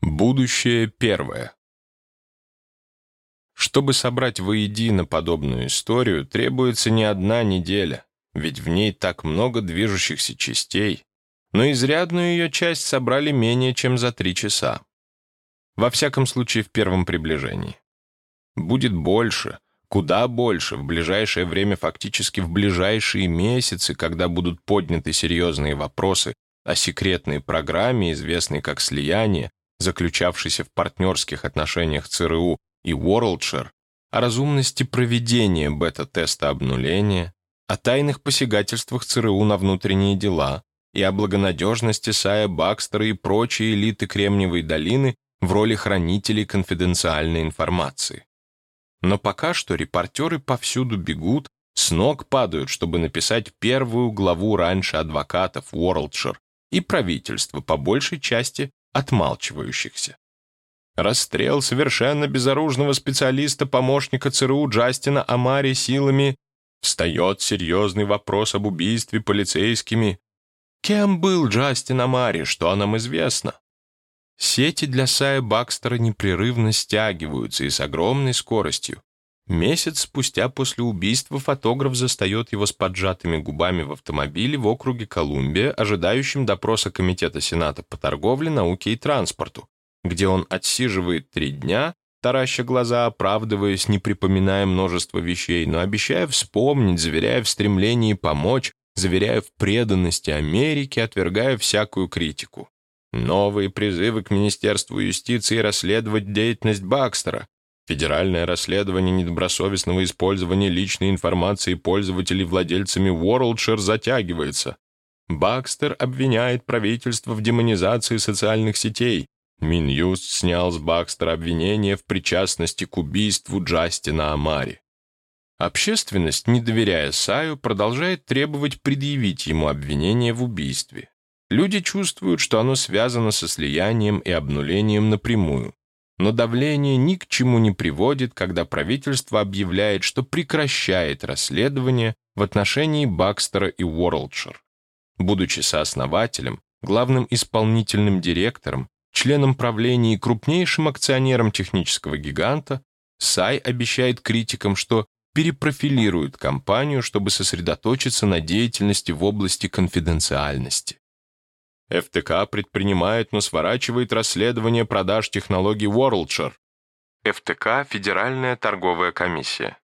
Будущее первое. Чтобы собрать воедино подобную историю, требуется не одна неделя, ведь в ней так много движущихся частей, но изрядную ее часть собрали менее чем за три часа. Во всяком случае, в первом приближении. Будет больше, куда больше, в ближайшее время, фактически в ближайшие месяцы, когда будут подняты серьезные вопросы о секретной программе, известной как «Слияние», заключавшейся в партнерских отношениях ЦРУ и WorldShare, о разумности проведения бета-теста обнуления, о тайных посягательствах ЦРУ на внутренние дела и о благонадежности Сая Бакстера и прочей элиты Кремниевой долины в роли хранителей конфиденциальной информации. Но пока что репортеры повсюду бегут, с ног падают, чтобы написать первую главу раньше адвокатов WorldShare и правительства, по большей части отмалчивающихся. Расстрел совершенно безоружного специалиста-помощника ЦРУ Джастина Амари силами встает серьезный вопрос об убийстве полицейскими. Кем был Джастин Амари, что о нам известно? Сети для Сая Бакстера непрерывно стягиваются и с огромной скоростью. Месяц спустя после убийства фотограф застает его с поджатыми губами в автомобиле в округе Колумбия, ожидающем допроса Комитета Сената по торговле, науке и транспорту, где он отсиживает три дня, тараща глаза, оправдываясь, не припоминая множество вещей, но обещая вспомнить, заверяя в стремлении помочь, заверяя в преданности Америке, отвергая всякую критику. Новые призывы к Министерству юстиции расследовать деятельность Бакстера. Федеральное расследование недобросовестного использования личной информации пользователей владельцами WorldShare затягивается. Бакстер обвиняет правительство в демонизации социальных сетей. Минюст снял с Бакстера обвинение в причастности к убийству Джастина Амари. Общественность, не доверяя Саю, продолжает требовать предъявить ему обвинение в убийстве. Люди чувствуют, что оно связано со слиянием и обнулением напрямую. Но давление ни к чему не приводит, когда правительство объявляет, что прекращает расследование в отношении Бакстера и Уорлдшир. Будучи сооснователем, главным исполнительным директором, членом правления и крупнейшим акционером технического гиганта, Сай обещает критикам, что перепрофилирует компанию, чтобы сосредоточиться на деятельности в области конфиденциальности. ФТК предпринимает, но сворачивает расследование продаж технологий WorldShare. ФТК – Федеральная торговая комиссия.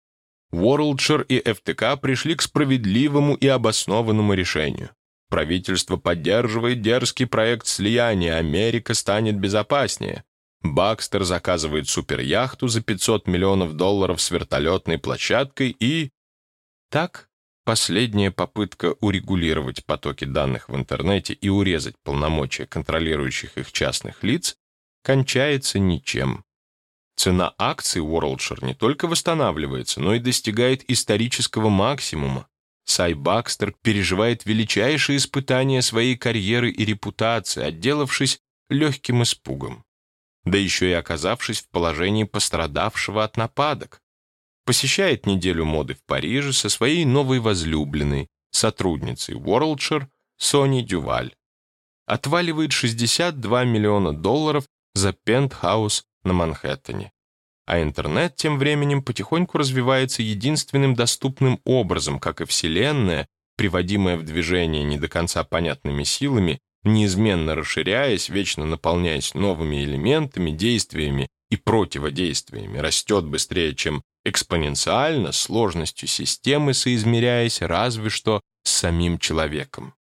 WorldShare и ФТК пришли к справедливому и обоснованному решению. Правительство поддерживает дерзкий проект слияния «Америка станет безопаснее». Бакстер заказывает суперяхту за 500 миллионов долларов с вертолетной площадкой и... Так Последняя попытка урегулировать потоки данных в интернете и урезать полномочия контролирующих их частных лиц кончается ничем. Цена акций WorldShare не только восстанавливается, но и достигает исторического максимума. Сай Бакстер переживает величайшие испытания своей карьеры и репутации, отделавшись легким испугом. Да еще и оказавшись в положении пострадавшего от нападок посещает неделю моды в Париже со своей новой возлюбленной, сотрудницей WorldShare Сони Дюваль. Отваливает 62 миллиона долларов за пентхаус на Манхэттене. А интернет тем временем потихоньку развивается единственным доступным образом, как и Вселенная, приводимая в движение не до конца понятными силами, неизменно расширяясь, вечно наполняясь новыми элементами, действиями и противодействиями, растет быстрее, чем экспоненциально сложностью системы соизмеряясь разве что с самим человеком.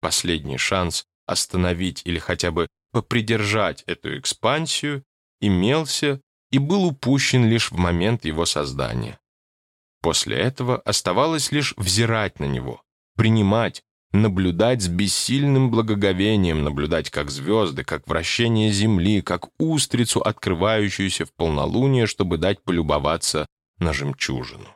Последний шанс остановить или хотя бы попридержать эту экспансию имелся и был упущен лишь в момент его создания. После этого оставалось лишь взирать на него, принимать, наблюдать с бессильным благоговением, наблюдать как звезды, как вращение Земли, как устрицу, открывающуюся в полнолуние, чтобы дать полюбоваться на жемчужину.